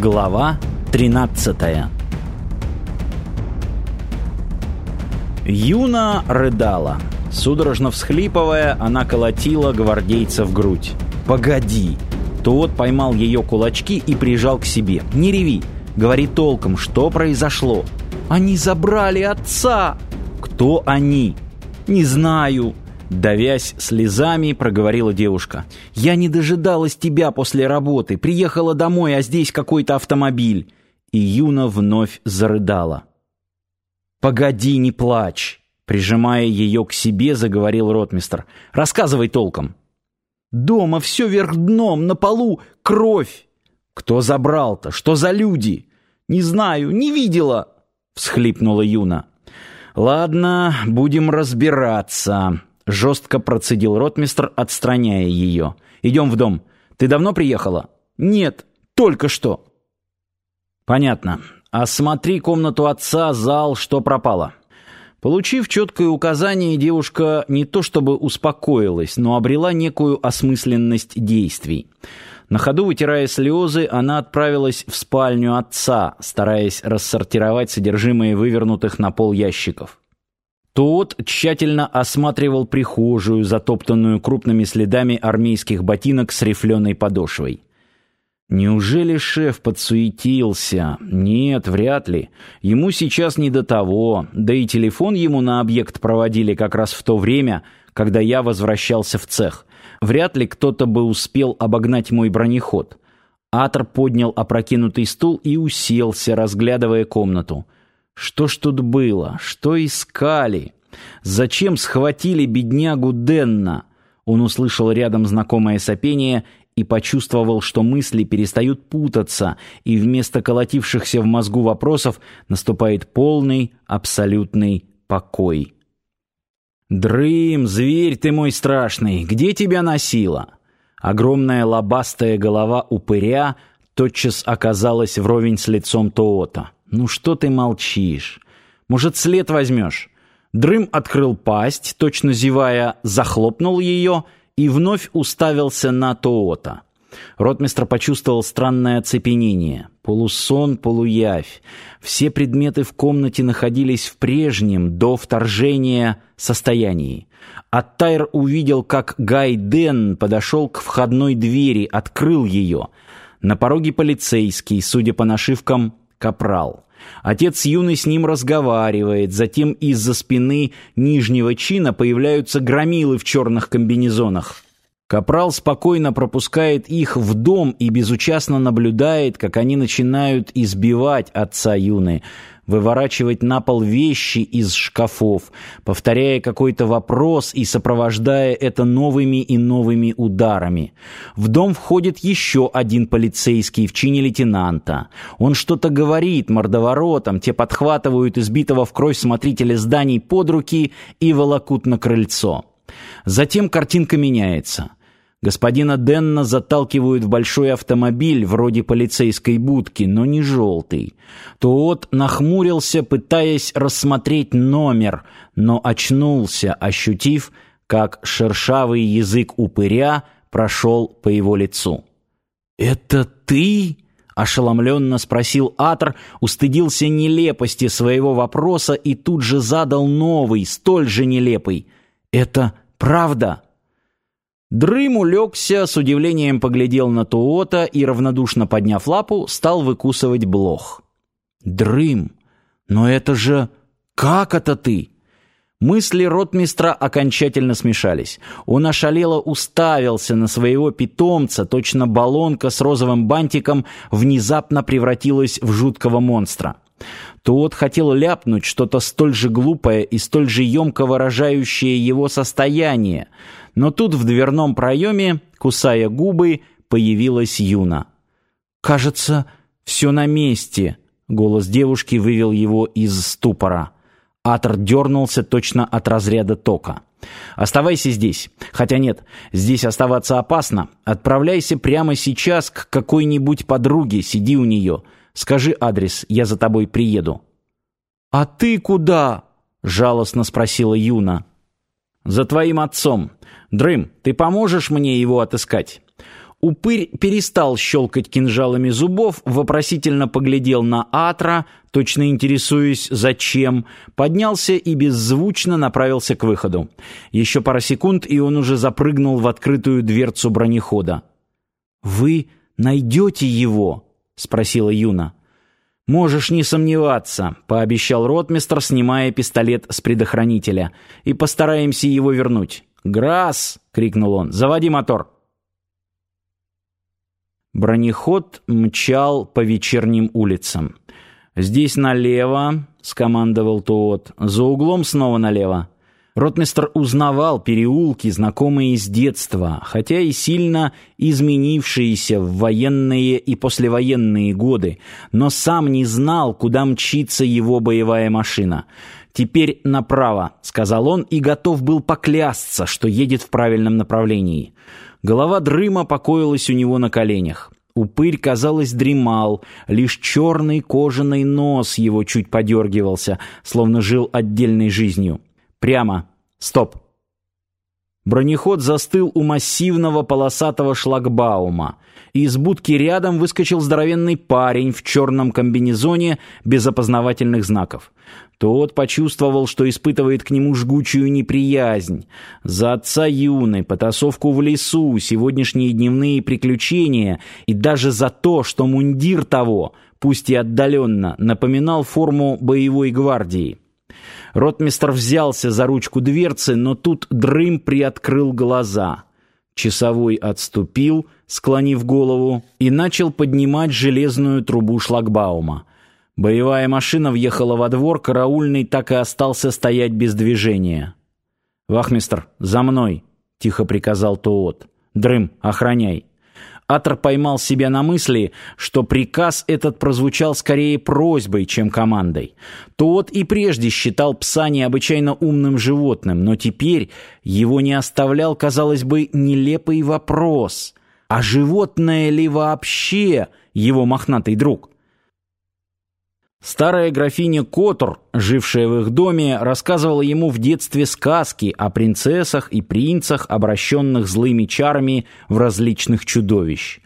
Глава 13 Юна рыдала. Судорожно всхлипывая, она колотила гвардейца в грудь. «Погоди!» Тот поймал ее кулачки и прижал к себе. «Не реви! Говори толком, что произошло?» «Они забрали отца!» «Кто они?» «Не знаю!» Давясь слезами, проговорила девушка. «Я не дожидалась тебя после работы. Приехала домой, а здесь какой-то автомобиль». И Юна вновь зарыдала. «Погоди, не плачь!» Прижимая ее к себе, заговорил ротмистр. «Рассказывай толком». «Дома все вверх дном, на полу кровь!» «Кто забрал-то? Что за люди?» «Не знаю, не видела!» — всхлипнула Юна. «Ладно, будем разбираться». Жестко процедил ротмистр, отстраняя ее. «Идем в дом. Ты давно приехала?» «Нет, только что». «Понятно. Осмотри комнату отца, зал, что пропало». Получив четкое указание, девушка не то чтобы успокоилась, но обрела некую осмысленность действий. На ходу, вытирая слезы, она отправилась в спальню отца, стараясь рассортировать содержимое вывернутых на пол ящиков. Тот тщательно осматривал прихожую, затоптанную крупными следами армейских ботинок с рифленой подошвой. Неужели шеф подсуетился? Нет, вряд ли. Ему сейчас не до того. Да и телефон ему на объект проводили как раз в то время, когда я возвращался в цех. Вряд ли кто-то бы успел обогнать мой бронеход. Атор поднял опрокинутый стул и уселся, разглядывая комнату. Что ж тут было? Что искали? Зачем схватили беднягу Денна? Он услышал рядом знакомое сопение и почувствовал, что мысли перестают путаться, и вместо колотившихся в мозгу вопросов наступает полный, абсолютный покой. «Дрым, зверь ты мой страшный, где тебя носило?» Огромная лобастая голова упыря тотчас оказалась вровень с лицом Тоота. «Ну что ты молчишь? Может, след возьмешь?» Дрым открыл пасть, точно зевая, захлопнул ее и вновь уставился на Тоота. Ротмистр почувствовал странное оцепенение. Полусон, полуявь. Все предметы в комнате находились в прежнем, до вторжения, состоянии. Аттайр увидел, как Гай Ден подошел к входной двери, открыл ее. На пороге полицейский, судя по нашивкам, капрал. Отец юный с ним разговаривает, затем из-за спины нижнего чина появляются громилы в черных комбинезонах. Капрал спокойно пропускает их в дом и безучастно наблюдает, как они начинают избивать отца юны, выворачивать на пол вещи из шкафов, повторяя какой-то вопрос и сопровождая это новыми и новыми ударами. В дом входит еще один полицейский в чине лейтенанта. Он что-то говорит мордоворотам, те подхватывают избитого в кровь смотрителя зданий под руки и волокут на крыльцо. Затем картинка меняется. Господина Денна заталкивают в большой автомобиль, вроде полицейской будки, но не желтый. Тот нахмурился, пытаясь рассмотреть номер, но очнулся, ощутив, как шершавый язык упыря прошел по его лицу. «Это ты?» — ошеломленно спросил Атр, устыдился нелепости своего вопроса и тут же задал новый, столь же нелепый. «Это правда?» Дрым улегся, с удивлением поглядел на Туота и, равнодушно подняв лапу, стал выкусывать блох. «Дрым! Но это же... Как это ты?» Мысли ротмистра окончательно смешались. Он ошалело уставился на своего питомца, точно баллонка с розовым бантиком внезапно превратилась в жуткого монстра. Тот хотел ляпнуть что-то столь же глупое и столь же емко выражающее его состояние, но тут в дверном проеме, кусая губы, появилась Юна. «Кажется, все на месте», — голос девушки вывел его из ступора. Атор дернулся точно от разряда тока. «Оставайся здесь. Хотя нет, здесь оставаться опасно. Отправляйся прямо сейчас к какой-нибудь подруге, сиди у нее. Скажи адрес, я за тобой приеду». «А ты куда?» — жалостно спросила Юна. «За твоим отцом. Дрым, ты поможешь мне его отыскать?» Упырь перестал щелкать кинжалами зубов, вопросительно поглядел на Атра, точно интересуясь, зачем, поднялся и беззвучно направился к выходу. Еще пара секунд, и он уже запрыгнул в открытую дверцу бронехода. «Вы найдете его?» — спросила Юна. «Можешь не сомневаться», — пообещал ротмистр, снимая пистолет с предохранителя. «И постараемся его вернуть». «Грасс!» — крикнул он. «Заводи мотор!» Бронеход мчал по вечерним улицам. «Здесь налево», — скомандовал тот. «За углом снова налево». Ротмистр узнавал переулки, знакомые с детства, хотя и сильно изменившиеся в военные и послевоенные годы, но сам не знал, куда мчится его боевая машина. «Теперь направо», — сказал он и готов был поклясться, что едет в правильном направлении. Голова дрыма покоилась у него на коленях. Упырь, казалось, дремал, лишь черный кожаный нос его чуть подергивался, словно жил отдельной жизнью. «Прямо! Стоп!» Бронеход застыл у массивного полосатого шлагбаума. Из будки рядом выскочил здоровенный парень в черном комбинезоне без опознавательных знаков. Тот почувствовал, что испытывает к нему жгучую неприязнь. За отца Юны, потасовку в лесу, сегодняшние дневные приключения и даже за то, что мундир того, пусть и отдаленно, напоминал форму боевой гвардии. Ротмистр взялся за ручку дверцы, но тут Дрым приоткрыл глаза. Часовой отступил, склонив голову, и начал поднимать железную трубу шлагбаума. Боевая машина въехала во двор, караульный так и остался стоять без движения. «Вахмистр, за мной!» — тихо приказал Тоот. «Дрым, охраняй!» Атор поймал себя на мысли, что приказ этот прозвучал скорее просьбой, чем командой. Тот и прежде считал пса необычайно умным животным, но теперь его не оставлял, казалось бы, нелепый вопрос. А животное ли вообще его мохнатый друг? Старая графиня Котор, жившая в их доме, рассказывала ему в детстве сказки о принцессах и принцах, обращенных злыми чарами в различных чудовищ.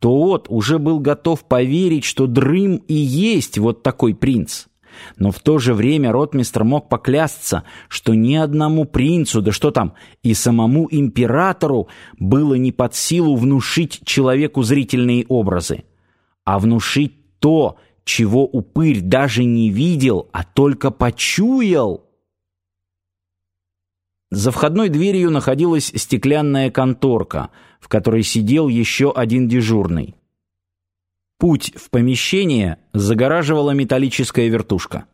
Тот уже был готов поверить, что Дрым и есть вот такой принц. Но в то же время ротмистр мог поклясться, что ни одному принцу, да что там, и самому императору было не под силу внушить человеку зрительные образы. А внушить то, чего упырь даже не видел, а только почуял. За входной дверью находилась стеклянная конторка, в которой сидел еще один дежурный. Путь в помещение загораживала металлическая вертушка.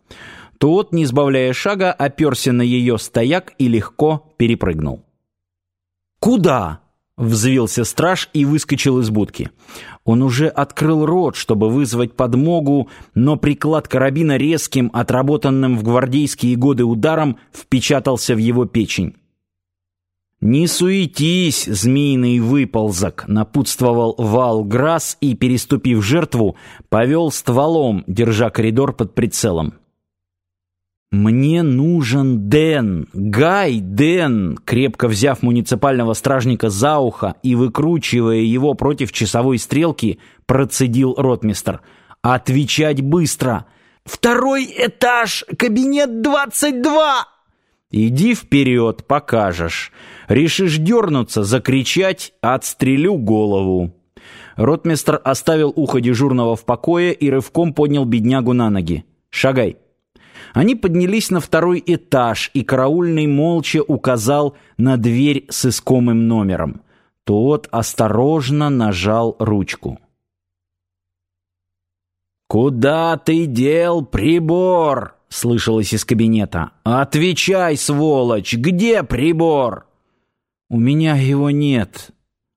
Тот, не сбавляя шага, оперся на ее стояк и легко перепрыгнул. «Куда?» Взвился страж и выскочил из будки. Он уже открыл рот, чтобы вызвать подмогу, но приклад карабина резким, отработанным в гвардейские годы ударом, впечатался в его печень. «Не суетись, змеиный выползок!» — напутствовал Вал Грасс и, переступив жертву, повел стволом, держа коридор под прицелом. «Мне нужен Дэн! Гай Дэн!» Крепко взяв муниципального стражника за ухо и выкручивая его против часовой стрелки, процедил ротмистр. «Отвечать быстро!» «Второй этаж! Кабинет двадцать два!» «Иди вперед, покажешь. Решишь дернуться, закричать, отстрелю голову». Ротмистр оставил ухо дежурного в покое и рывком поднял беднягу на ноги. «Шагай!» Они поднялись на второй этаж, и караульный молча указал на дверь с искомым номером. Тот осторожно нажал ручку. «Куда ты дел прибор?» — слышалось из кабинета. «Отвечай, сволочь, где прибор?» «У меня его нет».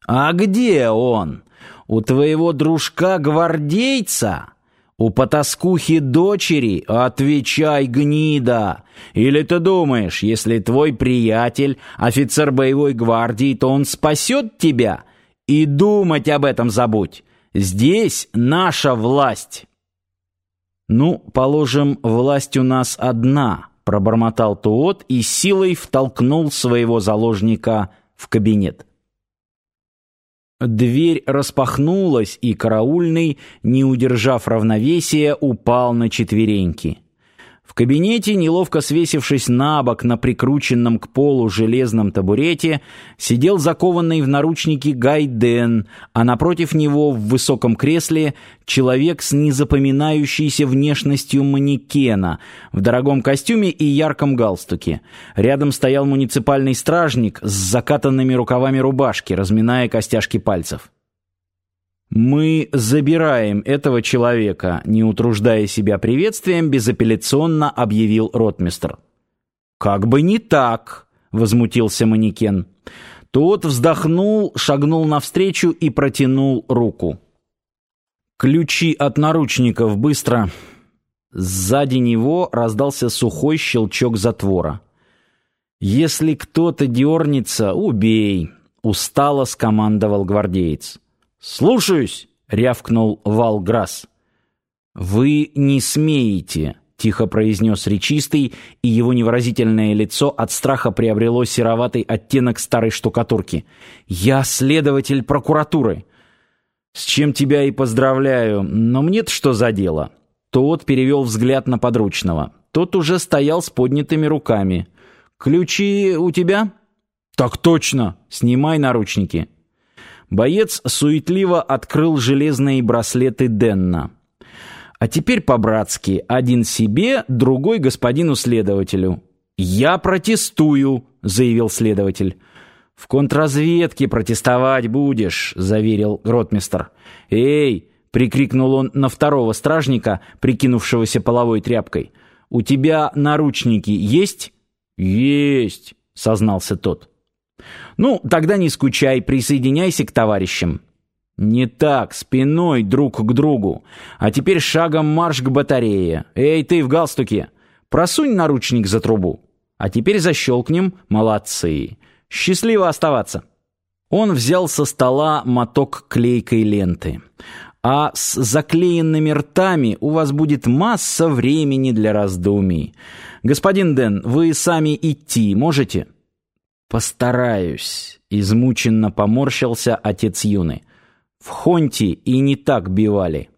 «А где он? У твоего дружка-гвардейца?» У потаскухи дочери отвечай, гнида. Или ты думаешь, если твой приятель офицер боевой гвардии, то он спасет тебя? И думать об этом забудь. Здесь наша власть. Ну, положим, власть у нас одна, пробормотал Туот и силой втолкнул своего заложника в кабинет. Дверь распахнулась, и караульный, не удержав равновесия, упал на четвереньки. В кабинете, неловко свесившись на бок на прикрученном к полу железном табурете, сидел закованный в наручники Гайден, а напротив него в высоком кресле человек с незапоминающейся внешностью манекена в дорогом костюме и ярком галстуке. Рядом стоял муниципальный стражник с закатанными рукавами рубашки, разминая костяшки пальцев. «Мы забираем этого человека», — не утруждая себя приветствием, безапелляционно объявил ротмистр. «Как бы не так», — возмутился манекен. Тот вздохнул, шагнул навстречу и протянул руку. «Ключи от наручников, быстро!» Сзади него раздался сухой щелчок затвора. «Если кто-то дернется, убей!» — устало скомандовал гвардеец. «Слушаюсь!» — рявкнул Валграсс. «Вы не смеете!» — тихо произнес речистый, и его невыразительное лицо от страха приобрело сероватый оттенок старой штукатурки. «Я следователь прокуратуры!» «С чем тебя и поздравляю, но мне-то что за дело?» Тот перевел взгляд на подручного. Тот уже стоял с поднятыми руками. «Ключи у тебя?» «Так точно! Снимай наручники!» Боец суетливо открыл железные браслеты Денна. А теперь по-братски, один себе, другой господину следователю. «Я протестую», — заявил следователь. «В контрразведке протестовать будешь», — заверил ротмистр. «Эй!» — прикрикнул он на второго стражника, прикинувшегося половой тряпкой. «У тебя наручники есть?» «Есть», — сознался тот. Ну, тогда не скучай, присоединяйся к товарищам. Не так, спиной друг к другу. А теперь шагом марш к батарее. Эй, ты в галстуке, просунь наручник за трубу. А теперь защелкнем. Молодцы. Счастливо оставаться. Он взял со стола моток клейкой ленты. А с заклеенными ртами у вас будет масса времени для раздумий. Господин Дэн, вы сами идти можете? «Постараюсь», — измученно поморщился отец Юны. «В Хонте и не так бивали».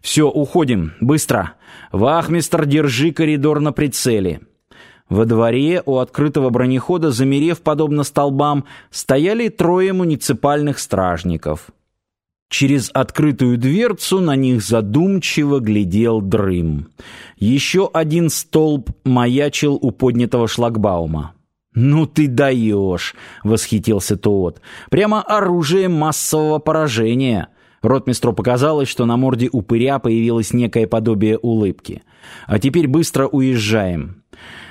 «Все, уходим, быстро. Вахмистр, держи коридор на прицеле». Во дворе у открытого бронехода, замерев подобно столбам, стояли трое муниципальных стражников. Через открытую дверцу на них задумчиво глядел дрым. Еще один столб маячил у поднятого шлагбаума. «Ну ты даешь!» — восхитился тот. «Прямо оружие массового поражения!» Ротмистру показалось, что на морде упыря появилось некое подобие улыбки. «А теперь быстро уезжаем».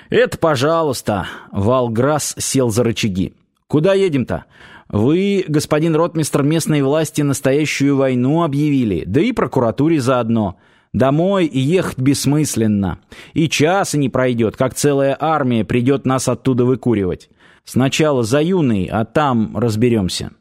«Это пожалуйста!» — Валграсс сел за рычаги. «Куда едем-то?» «Вы, господин ротмистр местной власти, настоящую войну объявили, да и прокуратуре заодно. Домой и ехать бессмысленно. И часа не пройдет, как целая армия придет нас оттуда выкуривать. Сначала за юный, а там разберемся».